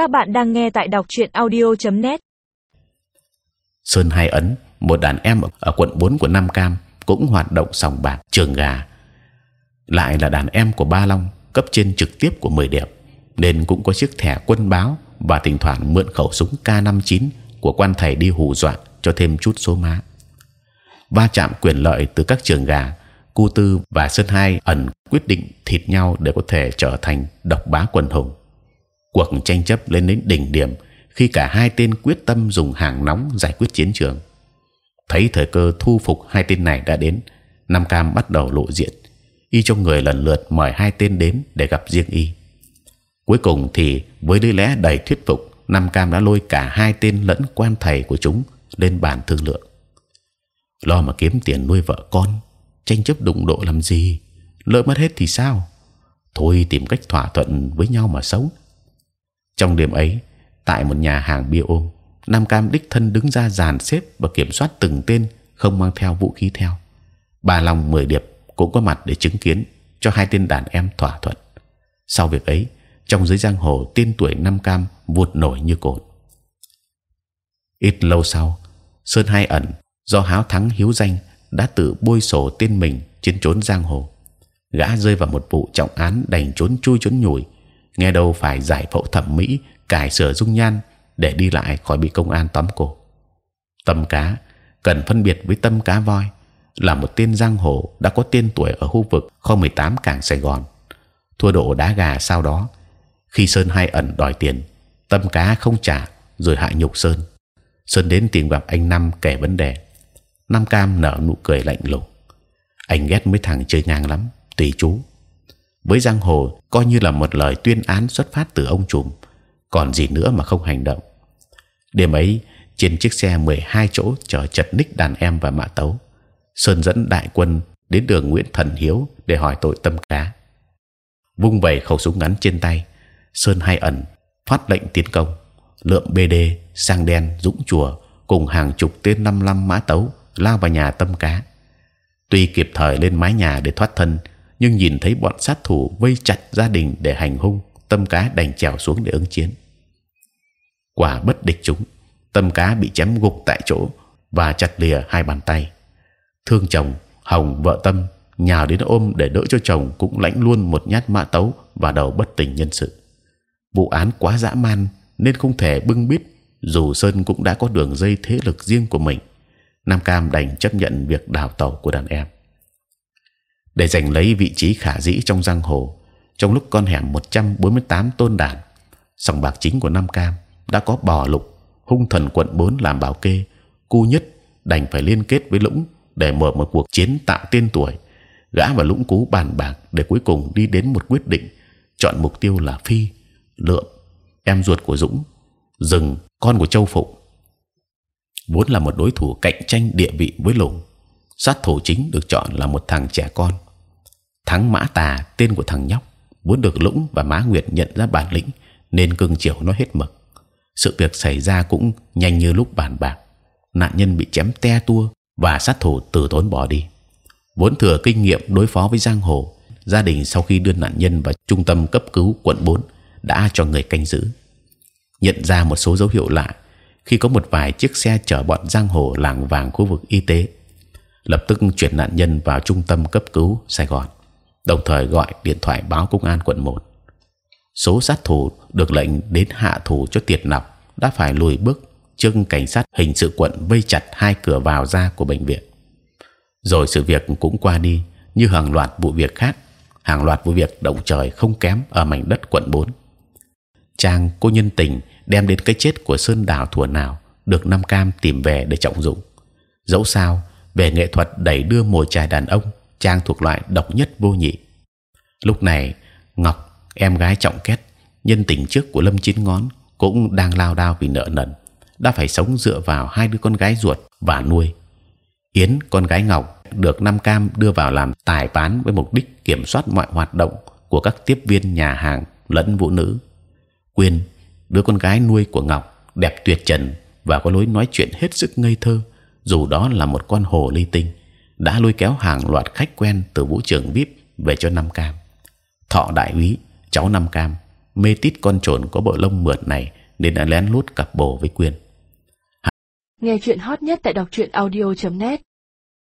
Các bạn đang nghe tại đọc truyện audio.net. Sơn Hai Ấn, một đàn em ở quận 4 của Nam Cam cũng hoạt động sòng bạc trường gà. Lại là đàn em của Ba Long, cấp trên trực tiếp của Mười Điệp, nên cũng có chiếc thẻ quân báo và thỉnh thoảng mượn khẩu súng K59 của quan thầy đi hù dọa cho thêm chút số má. Va chạm quyền lợi từ các trường gà, Cu Tư và Sơn Hai ẩn quyết định thịt nhau để có thể trở thành độc bá quần hùng. Cuộc tranh chấp lên đến đỉnh điểm khi cả hai tên quyết tâm dùng hàng nóng giải quyết chiến trường. Thấy thời cơ thu phục hai tên này đã đến, Nam Cam bắt đầu lộ diện. Y trong người lần lượt mời hai tên đến để gặp riêng Y. Cuối cùng thì với lý lẽ đầy thuyết phục, Nam Cam đã lôi cả hai tên lẫn quan thầy của chúng lên bàn thương lượng. Lo mà kiếm tiền nuôi vợ con, tranh chấp đụng độ làm gì? Lỡ mất hết thì sao? Thôi tìm cách thỏa thuận với nhau mà sống. Trong đêm ấy, tại một nhà hàng bia ôm, Nam Cam đích thân đứng ra dàn xếp và kiểm soát từng tên không mang theo vũ khí theo. Bà Long mười điệp cũng có mặt để chứng kiến cho hai tên đàn em thỏa thuận. Sau việc ấy, trong giới giang hồ tên tuổi Nam Cam vụt nổi như cồn. Ít lâu sau, Sơn Hai ẩn do háo thắng hiếu danh đã tự bôi sổ tên mình trên trốn giang hồ. Gã rơi vào một vụ trọng án đành trốn chui trốn nhủi, nghe đâu phải giải phẫu thẩm mỹ, cải sửa dung nhan để đi lại khỏi bị công an tóm cổ. Tâm cá cần phân biệt với tâm cá voi là một tên giang hồ đã có tên tuổi ở khu vực kho 18 cảng Sài Gòn, thua độ đá gà sau đó. Khi Sơn hai ẩn đòi tiền, tâm cá không trả rồi hại nhục Sơn. Sơn đến tìm gặp anh Năm kể vấn đề. Nam Cam nở nụ cười lạnh lùng. Anh ghét mấy thằng chơi ngang lắm, tùy chú. Với giang hồ coi như là một lời tuyên án xuất phát từ ông trùm, còn gì nữa mà không hành động. Đêm ấy trên chiếc xe 12 chỗ chở chật ních đàn em và mã tấu, Sơn dẫn đại quân đến đường Nguyễn Thần Hiếu để hỏi tội tâm cá. Vung vẩy khẩu súng ngắn trên tay, Sơn hay ẩn phát lệnh tiến công, lượm BD sang đen dũng chùa cùng hàng chục tên 55 mã tấu lao vào nhà tâm cá. Tuy kịp thời lên mái nhà để thoát thân, nhưng nhìn thấy bọn sát thủ vây chặt gia đình để hành hung, tâm cá đành trèo xuống để ứng chiến. Quả bất địch chúng, tâm cá bị chém gục tại chỗ và chặt lìa hai bàn tay. Thương chồng, Hồng vợ tâm nhào đến ôm để đỡ cho chồng cũng lãnh luôn một nhát mã tấu và đầu bất tỉnh nhân sự. Vụ án quá dã man nên không thể bưng bít. Dù Sơn cũng đã có đường dây thế lực riêng của mình, Nam Cam đành chấp nhận việc đào tẩu của đàn em để giành lấy vị trí khả dĩ trong giang hồ. Trong lúc con hẻm 148 tôn đàn, sòng bạc chính của Nam Cam đã có bò lục, hung thần quận 4 làm bảo kê, cu nhất đành phải liên kết với lũng để mở một cuộc chiến tạo tên tuổi. Gã và lũng cú bàn bạc để cuối cùng đi đến một quyết định, chọn mục tiêu là phi, lượng, em ruột của dũng, rừng, con của châu phụng vốn là một đối thủ cạnh tranh địa vị với lùng sát thủ chính được chọn là một thằng trẻ con thắng mã tà tên của thằng nhóc muốn được lũng và má nguyệt nhận ra bản lĩnh nên cưng chiều nó hết mực. Sự việc xảy ra cũng nhanh như lúc bàn bạc. Nạn nhân bị chém te tua và sát thủ từ tốn bỏ đi. Vốn thừa kinh nghiệm đối phó với giang hồ gia đình sau khi đưa nạn nhân vào trung tâm cấp cứu quận 4 đã cho người canh giữ. Nhận ra một số dấu hiệu lạ khi có một vài chiếc xe chở bọn giang hồ làng vàng khu vực y tế lập tức chuyển nạn nhân vào trung tâm cấp cứu Sài Gòn, đồng thời gọi điện thoại báo công an quận 1. Số sát thủ được lệnh đến hạ thủ cho tiệt nọc đã phải lùi bước trước cảnh sát hình sự quận vây chặt hai cửa vào ra của bệnh viện. Rồi sự việc cũng qua đi như hàng loạt vụ việc khác, hàng loạt vụ việc động trời không kém ở mảnh đất quận 4. Trang cô nhân tình đem đến cái chết của sơn đào thủa nào được Nam Cam tìm về để trọng dụng. Dẫu sao về nghệ thuật đẩy đưa mồi chài đàn ông trang thuộc loại độc nhất vô nhị. Lúc này Ngọc em gái trọng kết nhân tình trước của Lâm Chín Ngón cũng đang lao đao vì nợ nần đã phải sống dựa vào hai đứa con gái ruột và nuôi. Yến con gái Ngọc được Nam Cam đưa vào làm tài bán với mục đích kiểm soát mọi hoạt động của các tiếp viên nhà hàng lẫn vũ nữ. Quyên đứa con gái nuôi của Ngọc đẹp tuyệt trần và có lối nói chuyện hết sức ngây thơ, dù đó là một con hồ ly tinh đã lôi kéo hàng loạt khách quen từ vũ trường vip về cho Nam Cam. Thọ đại úy, cháu Nam Cam mê tít con trồn có bộ lông mượt này nên đã lén lút cặp bồ với quyên Nghe chuyện hot nhất tại đọc truyện audio.net